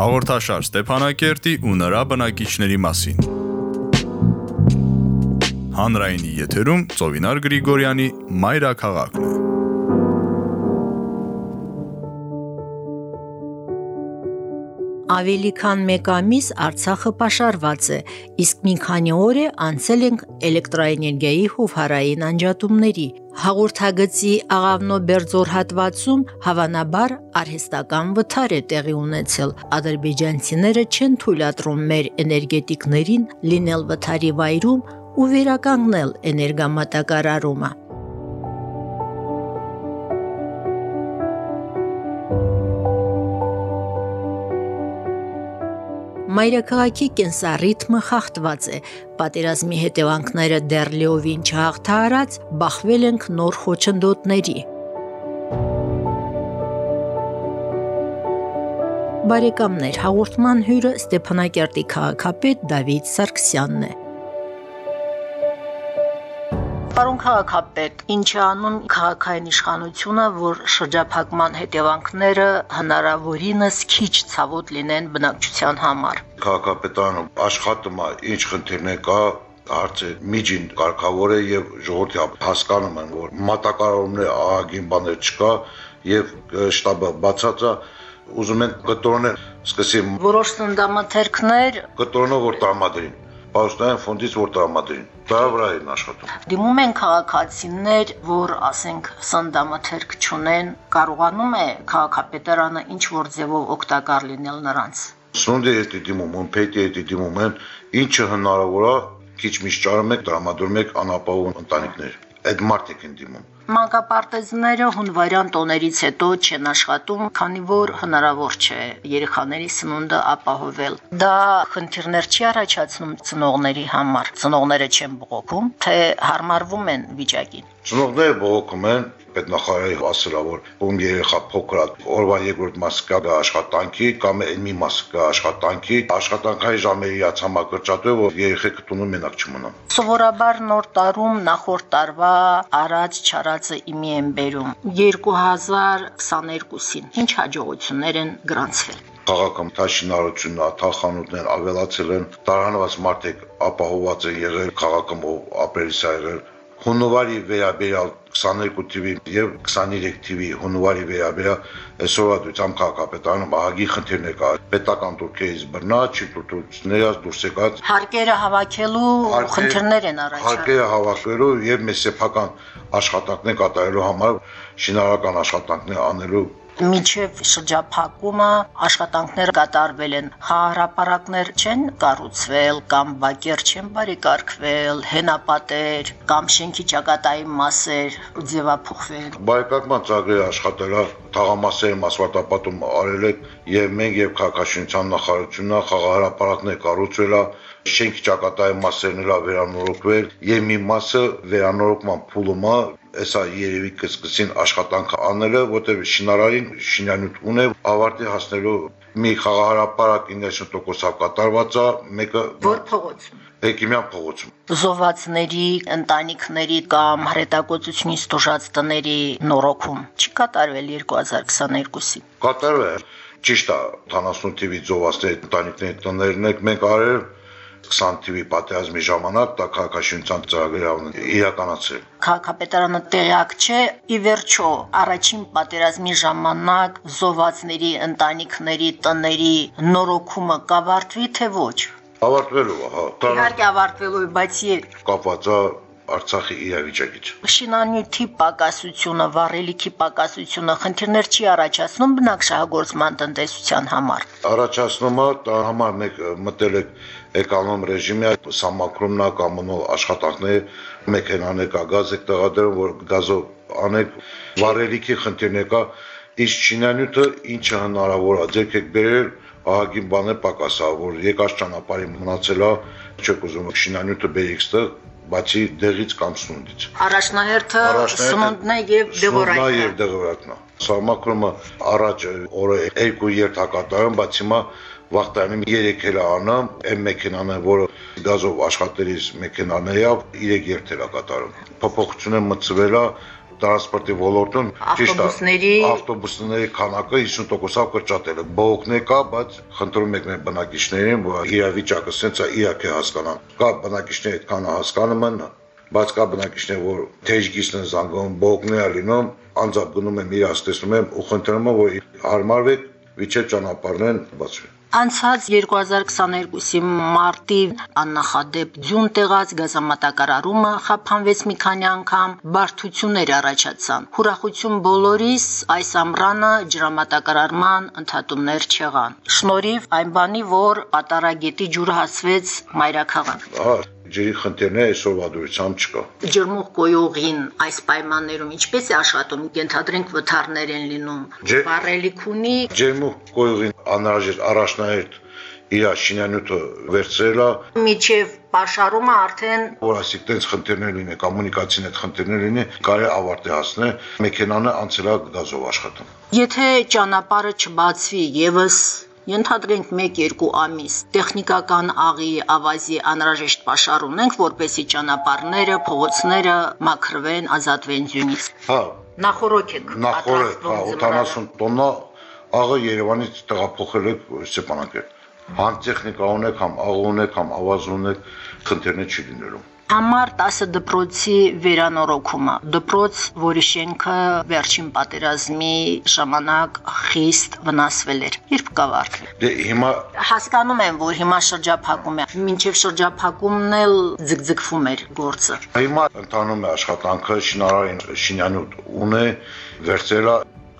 Հաղորդաշար Ստեփանակերտի ու նրա բնակիչների մասին։ Հանրայինի եթերում Ծովինար Գրիգորյանի Մայրաքաղաքն է։ Ավելի քան 1 ամիս Արցախը պաշարված է, իսկ մի քանի օր է անցել ենք էլեկտրոէներգիայի հովհարային անջատումների։ Հաղորդագծի Աղավնո Բերձոր հատվածում հավանաբար արհեստական վթար է տեղի ունեցել։ Ադրբեջանցիները չեն թույլատրում մեր էներգետիկներին լինել վթարի վայրում ու վերականգնել էներգամատակարարումը։ Մայրաքաղաքի կենսառիթմը խախտված է։ Պատերազմի հետևանքները դեռ լիովին չհաղթահարած, բախվել ենք նոր խոչընդոտների։ Բարեկամներ, հաղորդման հյուրը Ստեփանակերտի քաղաքապետ Դավիթ Սարգսյանն է։ Պարոն քաղաքապետ, ինչ է անում քաղաքային իշխանությունը, որ շրջափակման հետևանքները հնարավորինս քիչ ցավոտ լինեն բնակչության համար։ Քաղաքապետարանը աշխատում է ինչ խնդիրներ կա, հարցը միջին կարգավոր է եւ ժողովրդի հասկանում են, որ մատակարարումներ ահագին բաներ չկա եւ շտաբը բացած է ուզում են կտորներ սկսի որոշ սնդամաթերքներ կտորնով որ տրամադրին Պաշտպան ֆոնդից որ տրամադրին։ Դա վրա են աշխատում։ Դիմում են քաղաքացիներ, որ ասենք սնդամաթերք չունեն, կարողանում է քաղաքապետարանը ինչ որ ձևով օգտակար լինել նրանց։ Սունդի հետ դիմում, ըմպետի հետ դիմում են, ինչը հնարավոր է, քիչ միշտ ճարում եք, տրամադրում եք անապահով ընտանիքներ։ Այդ մարդիկ են դիմում Մանկապարտեզները հունվարյան տոներից հետո չեն աշխատում, քանի որ հնարավոր չէ երեխաների սնունդը ապահովել։ Դա խնդիրներ չի առաջացնում ծնողների համար։ Ծնողները չեն բողոքում, թե հարմարվում են վիճակին։ Ծնողները բողոքում են, պետնախարարի ասելա, որ ում երեխա փոքր է, օրվա երկրորդ մասը կա աշխատանքի կամ այն մի մասը կա աշխատանքի, աշխատանքային ժամերի հաց համակրճատը, որ երեխեքը տունում մենակ չմնան։ Սովորաբար նոր տարում նախորդ տարվա արած չարածը իմի են բերում 2022-ին։ Ինչ հաջողություններ են գրանցվել քաղաքում տաշինարությունն, թախանութներ ավելացել են, տարանված մարդիկ ապահոված են եղել քաղաքում ապրելիս եղել հունվարի վերաբերյալ 22 թիվի եւ 23 թիվի հունվարի վերաբերյալ այսօրվա դույցամ քաղաքապետարանում ահագի խնդիրներ կա։ Պետական դուրքերից բռնա, չտուտուցներս դուրս եկած հարկերը հավաքելու խնդիրներ են առաջանում։ Հարկերը հավաքելու եւ մեր սեփական աշխատանքներ կատարելու համար շինարական աշխատանքներ անելու միջև շրջափակումը աշխատանքներ կատարվել են հահարապարակներ չեն կառուցվել կամ բակեր չեն բարեկարգվել հենապատեր կամ շենքի ճակատային մասեր ձևափոխվել բայկակման ծրագրի աշխատելա թաղամասերի մասվարտապատում արել է եւ մենք եւ քաղաքաշինության նախարարությունը խաղահարապարակներ կառուցվել է շենքի ճակատային մասերն էլ վերանորոգվել եւ մի մասը վերանորոգման փուլում է Էսա երևի կսկսին աշխատանքը անելը, որտեղ շինարարին շինանյութ ունե ավարտի հասնելու մի խաղահարապարակ 90%-ով կատարված է, մեկը Որ փողոցում Էկիմյան փողոցում։ Զոհվածների, ընտանիքների կամ հրետակոծությունից տուժած տների նորոգում չի կատարվել 2022-ին։ Կատարվել։ Ճիշտ է, 78 թիվի զոհվածների ընտանիքների տներն եք մենք արել 20 թվի պատերազմի ժամանակ դա քաղաքաշինության ծրագրերը իրականացրել։ Քաղաքապետարանը տեղյակ չէ, ի վերջո, առաջին պատերազմի ժամանակ զոհվածների ընտանիքների տների նորոգումը կավարտվի թե ոչ։ Ավարտվելու է, հա։ Իհարկե ավարտվելու է, բայց երբ կապված է Արցախի իրավիճակից։ Շինանյութի պակասությունը, վառելիքի պակասությունը խնդիրներ չի առաջացնում բնակչահագործման տնտեսության համար։ Առաջացնում է, դա համար մեկ մտել է էկոնոմ ռեժիմի սամակրումնա կամոնալ աշխատանքներ, մեքենաներ կա, գազ եք տեղադրում, որ գազով անեք, վառելիքի խնդիրներ կա, իսկ շինանյութը ինչը հնարավոր է, ձեր եք բերել ահագին բան է պակասա, որ եկած ճանապարհի մնացել է, չեք ուզում շինանյութը բերիք ստեղ, բացի դեղից կամ սնունդից։ Առաջնահերթը սնունդն է եւ դեղորայքն։ Սնունդն է եւ դեղորայքն։ Սահմակրումը առաջ օրը երկու երթ հակատարում, բայց հիմա վախտանում 3 էլ անամ, այն մեքենան է, որը գազով աշխատելիս մեքենաներով 3 երթ էլ կատարում։ Փոփոխությունը մցվել է տրանսպորտի ոլորտում ավտոբուսների ավտոբուսների քանակը 50%-ով կրճատել է։ Բողոքներ կա, բայց խնդրում եք մեր բնակիչներին, որ իրավիճակը սենց է իրաք է հասկանան։ Կա բնակիչները այդքան հասկանում են, բայց կա բնակիչներ, որ թեժգիսն են զանգում, բողոքներ լինում, անձամբ գնում եմ իրաց տեսնում եմ ու խնդրում եմ, որ հարմարվեք, վիճե ճանապարհներն բացվի։ Անցած 2022-ի մարտի աննախադեպ ձյուն տեղած գազամատակարարումը խափանվեց մի քանի անգամ, բարդություններ առաջացան։ Հուրախություն բոլորիս այս ամռանը ջրամատակարարման ընդհատումներ չեղան։ Շնորհիվ այն բանի, որ Ատարագետի ջուրը հասվեց մայրաքաղաք։ ջրի խնդիրները այսօրվա դուրսամ չկա։ Ջրմուղ կոյողին այս պայմաններում ինչպես է աշխատում։ Կենթադրենք վթարներ են լինում։ Վառելիք ունի Ջերմուխ կոյողին անհրաժեշտ առաջնահերթ իր շինանյութը վերցրելա, միջև պաշարումը արդեն որ ասիկ տենց խնդիրներ լինի, կոմունիկացիան այդ խնդիրներ լինի, կարելի ավարտի հասնել, մեքենանը անցելա գազով աշխատում։ Եթե ճանապարհը չբացվի եւս Ենթադրենք 1-2 ամիս. Տեխնիկական աղի ավազի անհրաժեշտ պաշար ունենք, որպեսի ճանապարհները, փողոցները մաքրվեն, ազատվեն ձյունից։ Հա, Նախորոք եք հա պատրաստվում 80 տոննա աղը Երևանից տեղափոխել եք Ստեփանակերտ։ Համ տեխնիկա ունեք, համ աղ ունեք, համ ավազ ունեք, խնդիրներ չի լինելու։ Համար 10 դպրոցի վերանորոգումը։ Դպրոց, որի շենքը վերջին պատերազմի ժամանակ խիստ վնասվել էր։ Երբ կավարտվի։ Դե հիմա Հասկանում եմ, որ հիմա շրջափակում է։ Մինչև շրջափակումն էլ ձգձգվում էր գործը։ հիմա ընթանում է աշխատանքը շինարարին շինանյութ ունե վերցրելա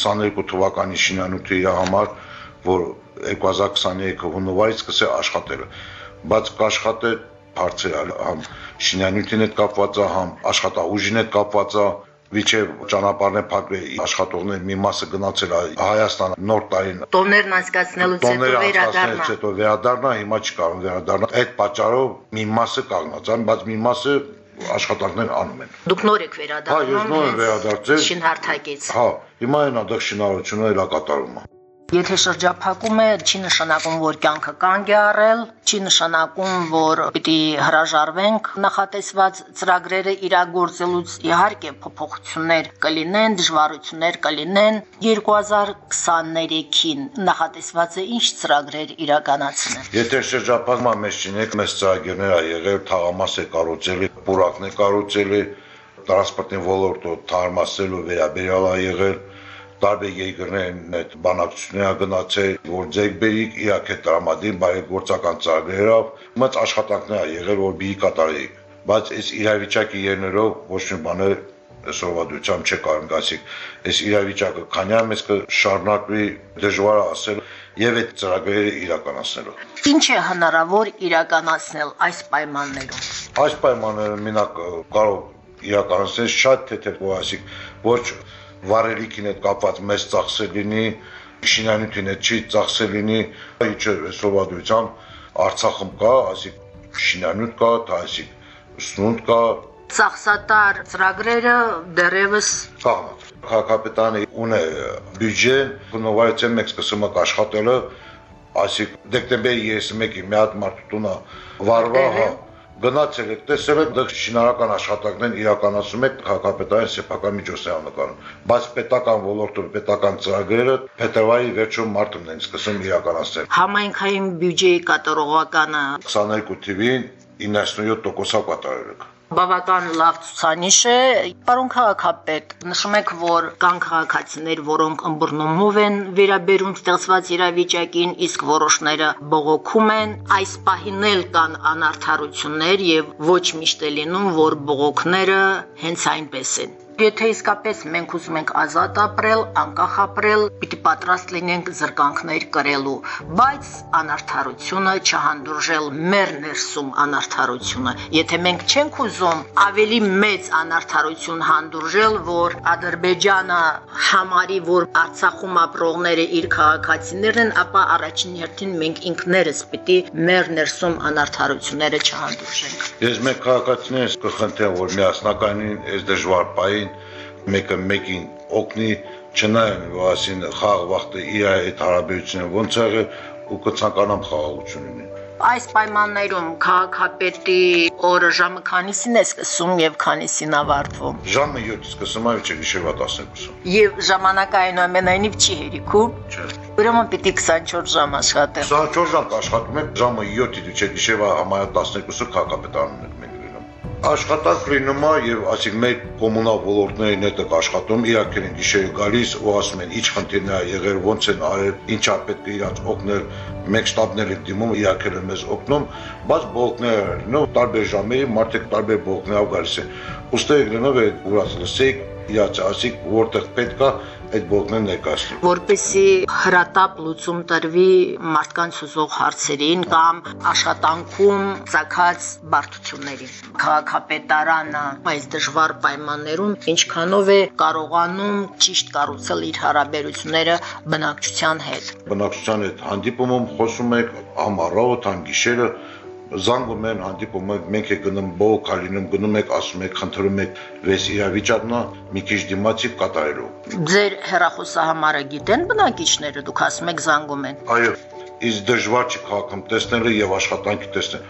22 թվականի շինանյութը իր համար, որ 2023 հունվարից սկսե աշխատել։ Բայց կաշխատե հարցեր համ շինանյութին հետ կապված է, համ աշխատաուժին հետ կապված է, Վիճե ճանապարհն է փակվել, աշխատողներ մի մասը գնացել է Հայաստան նոր տարին Տոներն անցկացնելուց հետո վերադառնա։ հետո վերադառնա, հիմա չկարում վերադառնա։ Այդ պատճառով մի մասը կանգնած է, բայց մի մասը աշխատանքներ անում են։ Դուք նոր եք Հա, վերադառնում։ ես նոր եմ վերադարձել։ Շինհարթակից։ Հա, հիմա այն ադեղ շինարարությունը կատարում է։ Եթե շրջափակում է, չի նշանակում, որ կյանքը կանգ է առել, չի նշանակում, որ պիտի հրաժարվենք նախատեսված ծրագրերը իրագործելուց։ Իհարկե, փոփոխություններ կլինեն, դժվարություններ կլինեն։ 2023-ին նախատեսված է ինչ ծրագրեր իրականացնել։ Եթե շրջափակման մեջ չինեք, մեծ ծրագիրներ ա եղել, թաղամաս է կառուցել, պուրակն է կառուցել, տրանսպորտի ոլորտը թարմացելու վերաբերյալ ա եղել, տարբեր երկրներն այդ բանակցությունները գնացել, որ ձեր բերիկ իրաք է տրամադրին բարեգործական ծրագրերով, մեծ աշխատանքներ ա եղել, որ բիի կատարեի։ Բայց այս իրավիճակի ելնելով ոչ մի բան կարող գասիկ այս իրավիճակը քանյա մեզ կշարունակվի դժվար ասել եւ այդ ծրագրերը իրականացնելու Ինչ է հնարավոր իրականացնել այս պայմաններում։ այս պայմանները մենակ կարող իրականացնել շատ թեթև ասիկ ոչ վարելիքին հետ կապված մեծ ծախսեր լինի շինանյութին հետ չի ծախսեր լինի ինչը դույցամ Արցախում կա ասիկ շինանյութ կա դա ասիկ սնունդ կա Ծախսատար ծրագրերը դեռևս կաղնած քաղաքապետարանը ունե բյուջե նովայից մեկ սկսում է աշխատելը ասիկ դեկտեմբերի 31-ի մի հատ մարտունա վարվա հա գնացել եք տեսել եք դեռ շինարական աշխատանքներն իրականացում եք քաղաքապետարան սեփական միջոցներով նկարում բայց պետական ոլորտում պետական ծրագրերը փետրվարի վերջում մարտում են սկսում իրականացնել համայնքային բյուջեի կատարողականը 22 թվին 97%-ով կատարել եք բավական լավ ցուցանիշ է։ Պարոն քաղաքապետ, նշում եք, որ կան քաղաքացիներ, որոնք ըմբռնումով են վերաբերում ստեղծված իրավիճակին, իսկ որոշները բողոքում են։ Այս պահին էլ կան անարթարություններ եւ ոչ միշտ է լինում, որ բողոքները հենց այնպես են։ Եթե իսկապես մենք ուզում ենք ազատ ապրել, անկախ ապրել, պիտի պատրաստ լինենք զրկանքներ կրելու, բայց անարթարությունը չհանդուրժել մեր ներսում անարթարությունը։ Եթե մենք չենք ուզում ավելի մեծ անարթարություն հանդուրժել, որ Ադրբեջանը համարի, որ Արցախում ապրողները իր քաղաքացիներն են, ապա առաջին հերթին մենք ինքներս պիտի մեր ներսում անարթարությունները չհանդուրժենք։ Ես մեկ քաղաքացիներից կխնդրեմ, որ միասնականին այս դժվար պահին մեկը մեկին օգնի, չնայեն որ ասին խաղ վախտը իր այդ հարաբերությունը ոնց եղել ու կցանկանամ խաղաղություն ունի։ Այս պայմաններում քաղաքապետի օրը ժամը քանիսին է սկսում եւ քանիսին ավարտվում։ Ժամը 7-ից սկսում է չէ գիշերվա 12-ում։ Եվ ժամանակային ամենայնիվ չի հերիքում։ Չէ։ Ուրեմն պիտի 24 ժամ աշխատել։ 24 ժամ աշխատում եք, ժամը 7-ից չէ գիշերվա համարյա 12-ը քաղաքապետարանում եք մենք լինում։ Աշխատանք լինում է եւ ասիկ մեր կոմունալ ոլորտների նետը աշխատում, իհարկե են գիշերը գալիս ու ասում են ինչ խնդիրն է եղել, ոնց են արել, ինչա պետք է իրանց օգնել, մեկ շտաբների դիմում իհարկե են մեզ օգնում, բայց բողոքները լինում տարբեր ժամերի, մարդիկ տարբեր բողոքներով գալիս են։ Ոստեղ լինով է ուրաց լսեք, իրաց ասիկ որտեղ պետք է այդ բողոքներն ներկայացնի։ որպեսի հրատապ լուծում տրվի մարդկանց ուզող հարցերին կամ աշխատանքում ցակած բարդություններին։ Քաղաքապետարանը այս դժվար պայմաններում ինչքանով է կարողանում ճիշտ կառուցել իր հարաբերությունները բնակչության հետ։ Բնակչության հետ հանդիպումում խոսում եք ամառոտ, համ գիշերը զանգում են հանդիպում եք մենք է գնում բողոք լինում գնում եք ասում եք խնդրում եք վես իրավիճակն է մի քիչ դիմացի կատարելու Ձեր հերախոսահամարը գիտեն բնակիչները, դուք ասում եք զանգում են։ այո իսկ դժվար չի քաղաքում տեսնելը եւ աշխատանքի տեսնել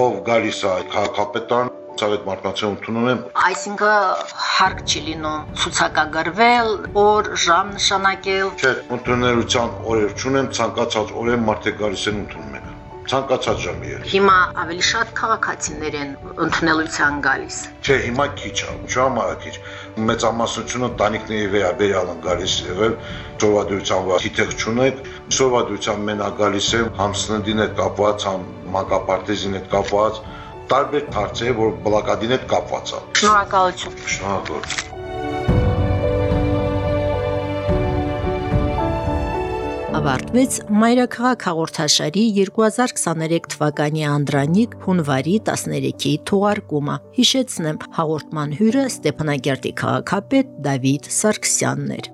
ով գալիս է քաղաքապետան ցավետ մարդկանց ընդունում եմ Այսինքն հարկ չի լինում ցուցակագրվել, օր, ժամ նշանակել։ չէ ընդունելության օրեր չունեմ ցանկացած օրեր մարդիկ գալիս են ընդունում են ցանկացած ժամի է Հիմա ավելի շատ քաղաքացիներ են ընդունելության գալիս։ Չէ, հիմա քիչ է, ժամանակ քիչ։ Մեծամասնությունը տանիքների վերաբերյալ են գալիս եղել, սովորադրության վրա թիթեղ չունեք, սովորադրության մենակ գալիս են համսնդին հետ կապված, համ մանկապարտեզին հետ կապված, տարբեր հարցեր, որ բլակադին հետ կապված է։ Շնորհակալություն։ Շնորհակալ։ ավարտվեց Մայրաքաղաք հաղորդաշարի 2023 թվականի անդրանիկ հունվարի 13-ի թողարկումը։ Հիշեցնեմ, հաղորդման հյուրը Ստեփանագերտի քաղաքապետ Դավիթ Սարգսյանն էր։